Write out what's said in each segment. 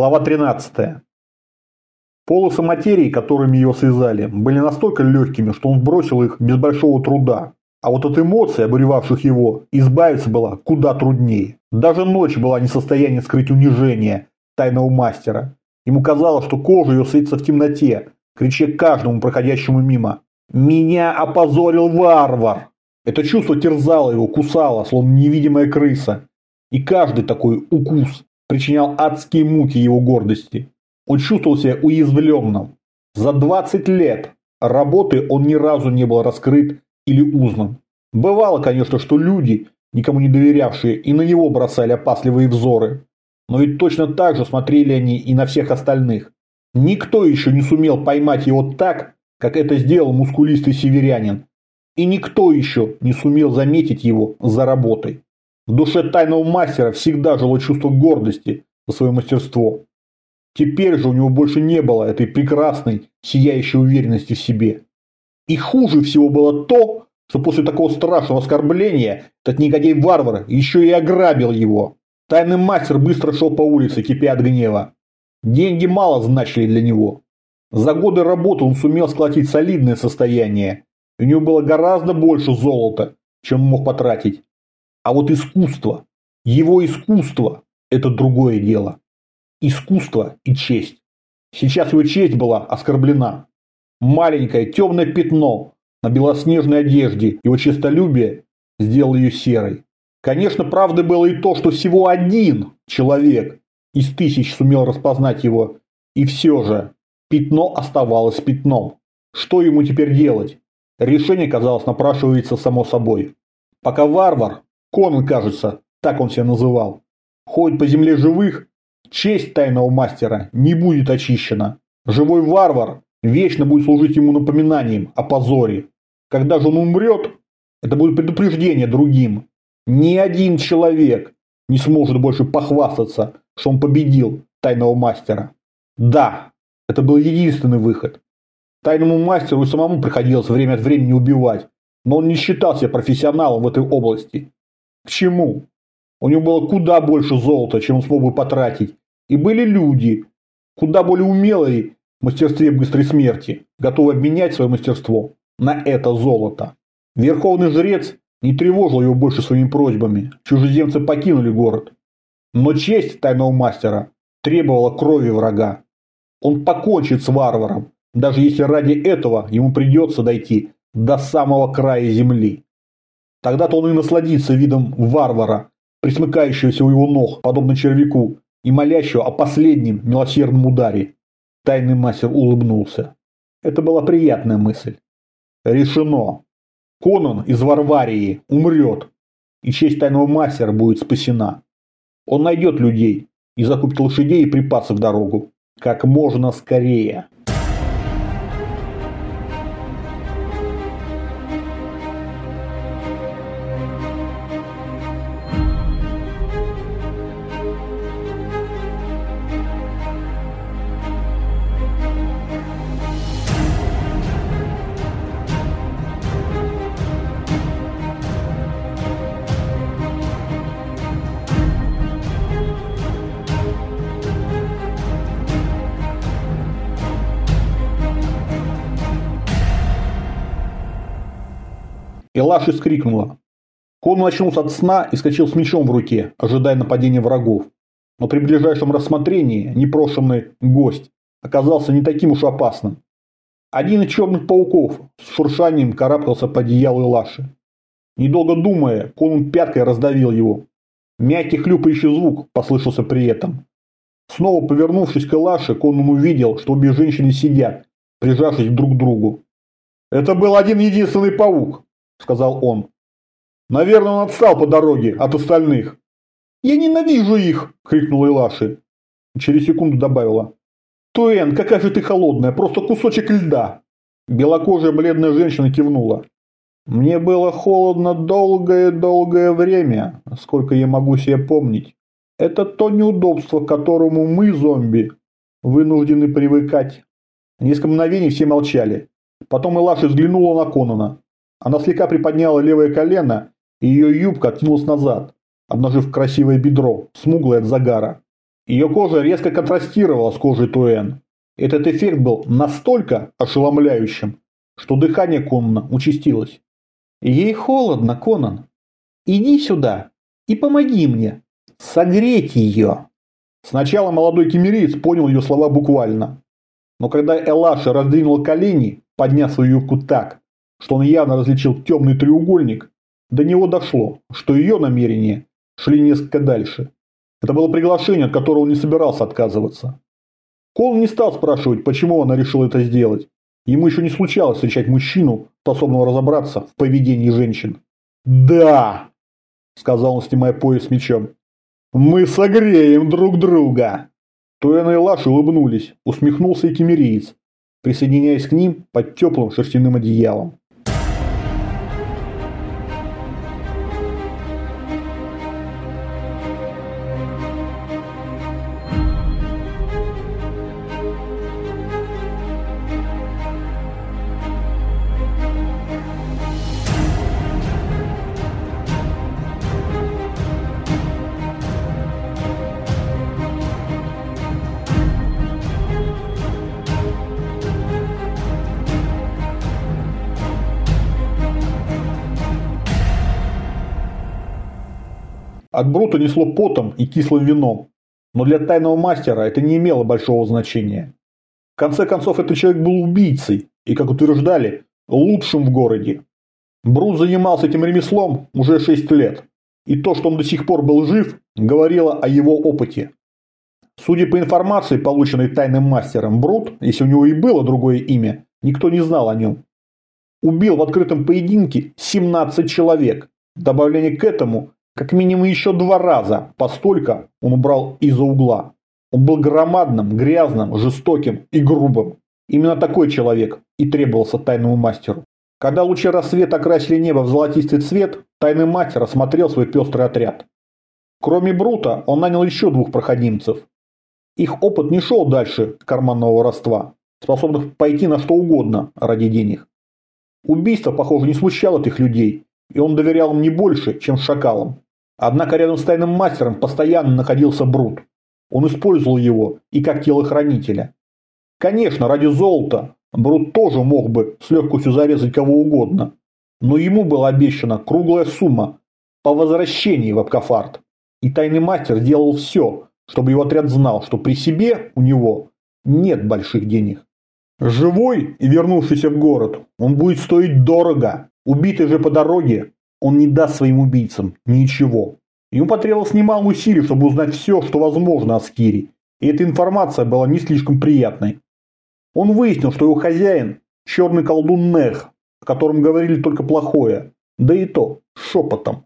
Глава 13. Полосы материи, которыми ее связали, были настолько легкими, что он сбросил их без большого труда. А вот от эмоций, обуревавших его, избавиться было куда труднее. Даже ночь была не в состоянии скрыть унижение тайного мастера. Ему казалось, что кожа ее светится в темноте, крича каждому проходящему мимо. «Меня опозорил варвар!» Это чувство терзало его, кусало, словно невидимая крыса. И каждый такой укус причинял адские муки его гордости. Он чувствовал себя уязвленным. За 20 лет работы он ни разу не был раскрыт или узнан. Бывало, конечно, что люди, никому не доверявшие, и на него бросали опасливые взоры. Но ведь точно так же смотрели они и на всех остальных. Никто еще не сумел поймать его так, как это сделал мускулистый северянин. И никто еще не сумел заметить его за работой. В душе тайного мастера всегда жило чувство гордости за свое мастерство. Теперь же у него больше не было этой прекрасной, сияющей уверенности в себе. И хуже всего было то, что после такого страшного оскорбления этот негодяй-варвар еще и ограбил его. Тайный мастер быстро шел по улице, кипя от гнева. Деньги мало значили для него. За годы работы он сумел сколотить солидное состояние. У него было гораздо больше золота, чем мог потратить. А вот искусство, его искусство – это другое дело. Искусство и честь. Сейчас его честь была оскорблена. Маленькое темное пятно на белоснежной одежде его честолюбие сделало ее серой. Конечно, правдой было и то, что всего один человек из тысяч сумел распознать его. И все же пятно оставалось пятном. Что ему теперь делать? Решение, казалось, напрашивается само собой. Пока варвар Конан, кажется, так он себя называл. Ходит по земле живых, честь тайного мастера не будет очищена. Живой варвар вечно будет служить ему напоминанием о позоре. Когда же он умрет, это будет предупреждение другим. Ни один человек не сможет больше похвастаться, что он победил тайного мастера. Да, это был единственный выход. Тайному мастеру и самому приходилось время от времени убивать, но он не считал себя профессионалом в этой области. К чему? У него было куда больше золота, чем он смог бы потратить. И были люди, куда более умелые в мастерстве быстрой смерти, готовы обменять свое мастерство на это золото. Верховный жрец не тревожил его больше своими просьбами. Чужеземцы покинули город. Но честь тайного мастера требовала крови врага. Он покончит с варваром, даже если ради этого ему придется дойти до самого края земли. Тогда-то он и насладится видом варвара, присмыкающегося у его ног, подобно червяку, и молящего о последнем милосердном ударе. Тайный мастер улыбнулся. Это была приятная мысль. Решено. Конан из Варварии умрет, и честь тайного мастера будет спасена. Он найдет людей и закупит лошадей и припасы в дорогу. Как можно скорее. Элаши скрикнула. Кон очнулся от сна и скачал с мечом в руке, ожидая нападения врагов. Но при ближайшем рассмотрении непрошенный гость оказался не таким уж опасным. Один из черных пауков с шуршанием карабкался по одеялу Элаши. Недолго думая, Конун пяткой раздавил его. Мягкий хлюпающий звук послышался при этом. Снова повернувшись к Элаше, Конун увидел, что обе женщины сидят, прижавшись друг к другу. Это был один единственный паук, сказал он. Наверное, он отстал по дороге от остальных. Я ненавижу их, крикнула Илаши. Через секунду добавила. Туэн, какая же ты холодная, просто кусочек льда. Белокожая бледная женщина кивнула. Мне было холодно долгое-долгое время, сколько я могу себе помнить. Это то неудобство, к которому мы, зомби, вынуждены привыкать. Несколько мгновений все молчали. Потом Илаши взглянула на Конона. Она слегка приподняла левое колено, и ее юбка откинулась назад, обнажив красивое бедро, смуглое от загара. Ее кожа резко контрастировала с кожей Туэн. Этот эффект был настолько ошеломляющим, что дыхание Конана участилось. «Ей холодно, Конан. Иди сюда и помоги мне согреть ее». Сначала молодой кемериец понял ее слова буквально. Но когда Элаша раздвинул колени, подняв свою юбку так, что он явно различил темный треугольник, до него дошло, что ее намерения шли несколько дальше. Это было приглашение, от которого он не собирался отказываться. Кол не стал спрашивать, почему она решила это сделать. Ему еще не случалось встречать мужчину, способного разобраться в поведении женщин. «Да!» – сказал он, снимая пояс мечом. «Мы согреем друг друга!» Туэна и Лаш улыбнулись, усмехнулся и кемериец, присоединяясь к ним под теплым шерстяным одеялом. От Брута несло потом и кислым вином, но для тайного мастера это не имело большого значения. В конце концов, этот человек был убийцей и, как утверждали, лучшим в городе. Брут занимался этим ремеслом уже 6 лет, и то, что он до сих пор был жив, говорило о его опыте. Судя по информации, полученной тайным мастером, Брут, если у него и было другое имя, никто не знал о нем. Убил в открытом поединке 17 человек. Добавление к этому как минимум еще два раза, постолько он убрал из-за угла. Он был громадным, грязным, жестоким и грубым. Именно такой человек и требовался тайному мастеру. Когда лучи рассвета окрасили небо в золотистый цвет, тайный мастер осмотрел свой пестрый отряд. Кроме Брута, он нанял еще двух проходимцев. Их опыт не шел дальше карманного воровства, способных пойти на что угодно ради денег. Убийство, похоже, не смущало этих людей, и он доверял им не больше, чем шакалам. Однако рядом с тайным мастером постоянно находился Брут. Он использовал его и как телохранителя. Конечно, ради золота Брут тоже мог бы с легкостью зарезать кого угодно, но ему была обещана круглая сумма по возвращении в Абкафарт. И тайный мастер делал все, чтобы его отряд знал, что при себе у него нет больших денег. Живой и вернувшийся в город, он будет стоить дорого. Убитый же по дороге, он не даст своим убийцам ничего. Ему потребовалось немало усилий, чтобы узнать все, что возможно о Скире, и эта информация была не слишком приятной. Он выяснил, что его хозяин – черный колдун Нех, о котором говорили только плохое, да и то шепотом.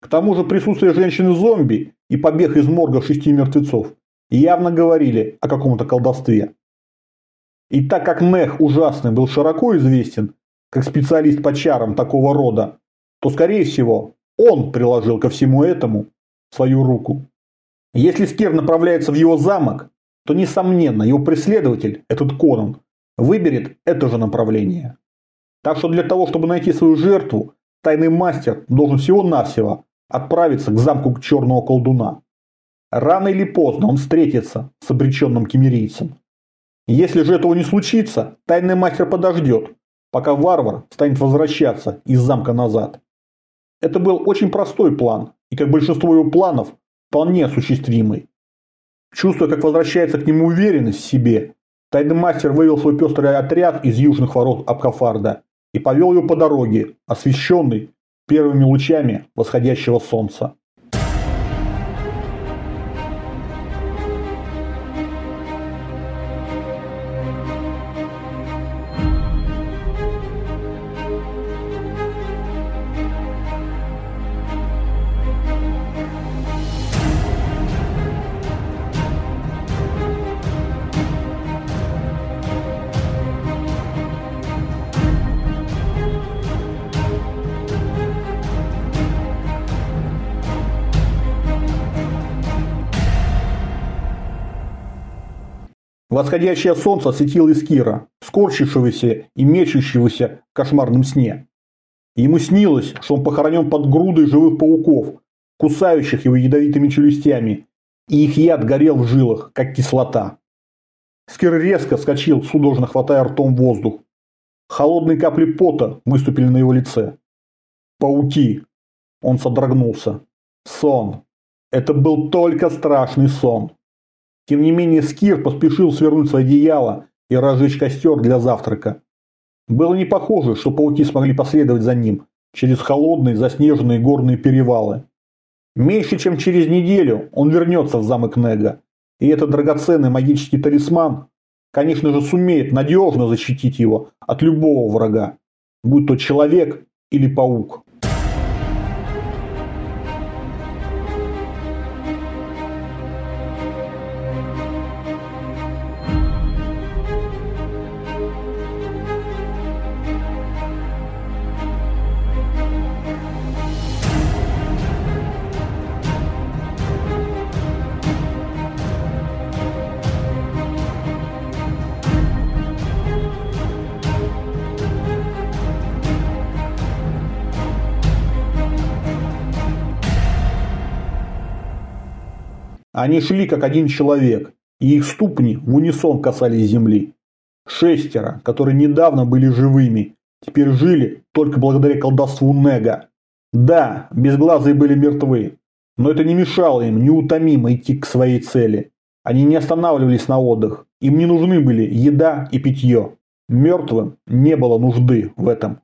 К тому же присутствие женщины-зомби и побег из морга шести мертвецов явно говорили о каком-то колдовстве. И так как Нех ужасный был широко известен, как специалист по чарам такого рода, то, скорее всего, он приложил ко всему этому свою руку. Если Скер направляется в его замок, то, несомненно, его преследователь, этот Конан, выберет это же направление. Так что для того, чтобы найти свою жертву, тайный мастер должен всего-навсего отправиться к замку черного колдуна. Рано или поздно он встретится с обреченным кемерийцем. Если же этого не случится, тайный мастер подождет, пока варвар станет возвращаться из замка назад. Это был очень простой план, и как большинство его планов, вполне осуществимый. Чувствуя, как возвращается к нему уверенность в себе, тайный мастер вывел свой пестрый отряд из южных ворот Абкафарда и повел его по дороге, освещенной первыми лучами восходящего солнца. Восходящее солнце осветило Искира, скорчившегося и мечущегося в кошмарном сне. Ему снилось, что он похоронен под грудой живых пауков, кусающих его ядовитыми челюстями, и их яд горел в жилах, как кислота. Скир резко вскочил, судорожно хватая ртом воздух. Холодные капли пота выступили на его лице. Пауки. Он содрогнулся. Сон. Это был только страшный сон. Тем не менее Скир поспешил свернуть свое одеяло и разжечь костер для завтрака. Было не похоже, что пауки смогли последовать за ним через холодные заснеженные горные перевалы. Меньше чем через неделю он вернется в замок Нега, и этот драгоценный магический талисман, конечно же, сумеет надежно защитить его от любого врага, будь то человек или паук. Они шли как один человек, и их ступни в унисон касались земли. Шестеро, которые недавно были живыми, теперь жили только благодаря колдовству Нега. Да, безглазые были мертвы, но это не мешало им неутомимо идти к своей цели. Они не останавливались на отдых, им не нужны были еда и питье. Мертвым не было нужды в этом.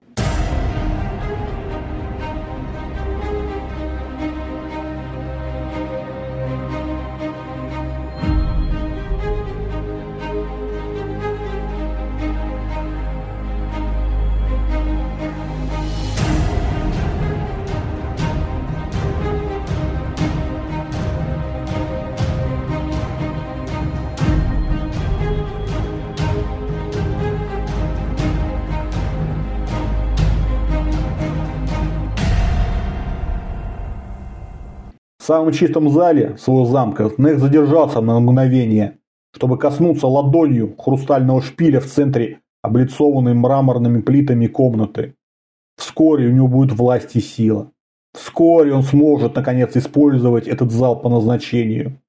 Самом чистом зале своего замка Нех задержался на мгновение, чтобы коснуться ладонью хрустального шпиля в центре облицованной мраморными плитами комнаты. Вскоре у него будет власть и сила. Вскоре он сможет, наконец, использовать этот зал по назначению.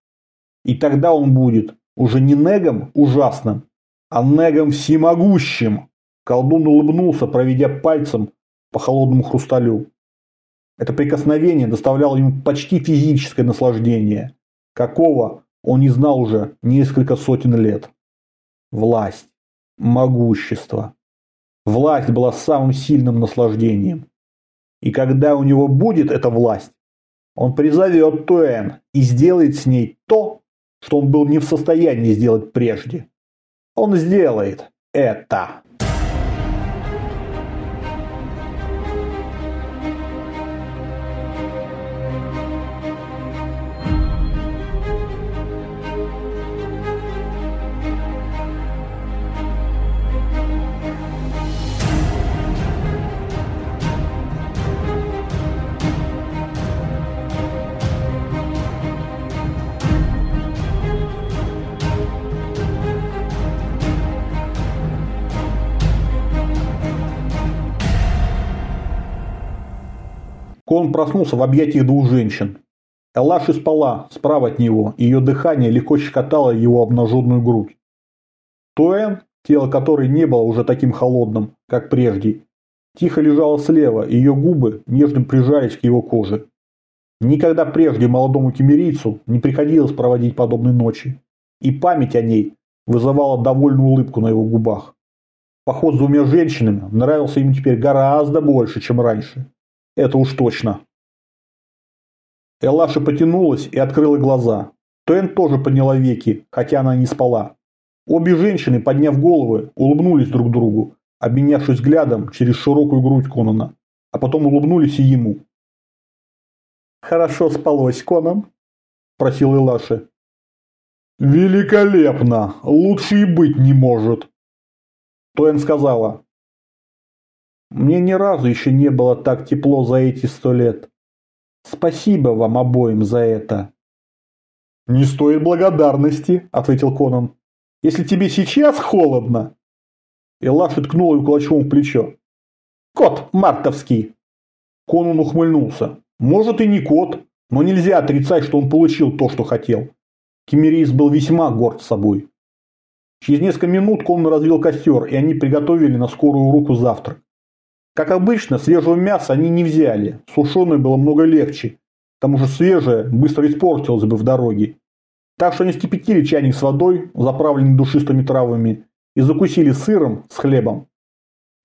И тогда он будет уже не Негом ужасным, а Негом всемогущим. Колдун улыбнулся, проведя пальцем по холодному хрусталю. Это прикосновение доставляло ему почти физическое наслаждение, какого он не знал уже несколько сотен лет. Власть, могущество. Власть была самым сильным наслаждением. И когда у него будет эта власть, он призовет Туэн и сделает с ней то, что он был не в состоянии сделать прежде. Он сделает это. Кон проснулся в объятиях двух женщин. Элаши спала справа от него, ее дыхание легко щекотало его обнаженную грудь. Туэн, тело которой не было уже таким холодным, как прежде, тихо лежала слева, ее губы нежно прижались к его коже. Никогда прежде молодому кемерийцу не приходилось проводить подобной ночи, и память о ней вызывала довольную улыбку на его губах. Поход с двумя женщинами нравился ему теперь гораздо больше, чем раньше. Это уж точно. Элаша потянулась и открыла глаза. Тен тоже подняла веки, хотя она не спала. Обе женщины, подняв головы, улыбнулись друг другу, обменявшись взглядом через широкую грудь Конана, а потом улыбнулись и ему. «Хорошо спалось, Конан?» – просил Элаши. «Великолепно! Лучше и быть не может!» Тоэн сказала. Мне ни разу еще не было так тепло за эти сто лет. Спасибо вам обоим за это. Не стоит благодарности, ответил Конан. Если тебе сейчас холодно. Элаша ткнула его кулачком в плечо. Кот мартовский. Конан ухмыльнулся. Может и не кот, но нельзя отрицать, что он получил то, что хотел. Кемерийс был весьма горд собой. Через несколько минут Конан развел костер, и они приготовили на скорую руку завтрак. Как обычно, свежего мяса они не взяли, сушеное было много легче, к тому же свежее быстро испортилось бы в дороге. Так что они вскипятили чайник с водой, заправленный душистыми травами, и закусили сыром с хлебом.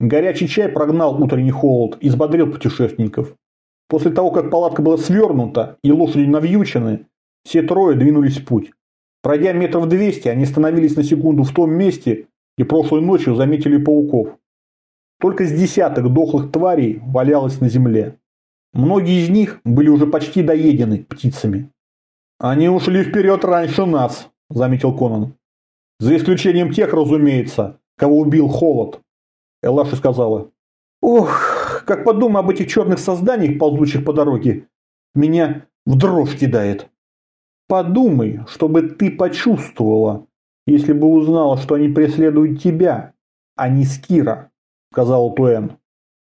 Горячий чай прогнал утренний холод и взбодрил путешественников. После того, как палатка была свернута и лошади навьючены, все трое двинулись в путь. Пройдя метров двести, они остановились на секунду в том месте, где прошлой ночью заметили пауков. Только с десяток дохлых тварей валялось на земле. Многие из них были уже почти доедены птицами. «Они ушли вперед раньше нас», – заметил Конан. «За исключением тех, разумеется, кого убил холод». Элаша сказала. «Ох, как подумаю об этих черных созданиях, ползущих по дороге, меня в дрожь кидает». «Подумай, чтобы ты почувствовала, если бы узнала, что они преследуют тебя, а не Скира», – сказал Туэн.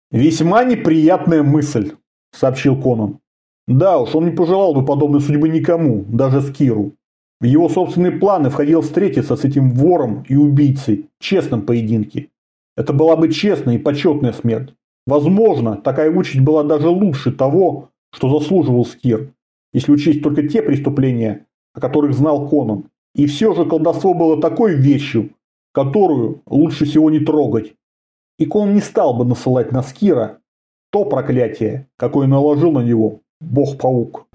«Весьма неприятная мысль», – сообщил Конан. Да уж, он не пожелал бы подобной судьбы никому, даже Скиру. В его собственные планы входило встретиться с этим вором и убийцей в честном поединке. Это была бы честная и почетная смерть. Возможно, такая участь была даже лучше того, что заслуживал Скир, если учесть только те преступления, о которых знал Конан. И все же колдовство было такой вещью, которую лучше всего не трогать. И Конан не стал бы насылать на Скира то проклятие, какое наложил на него Бог-паук.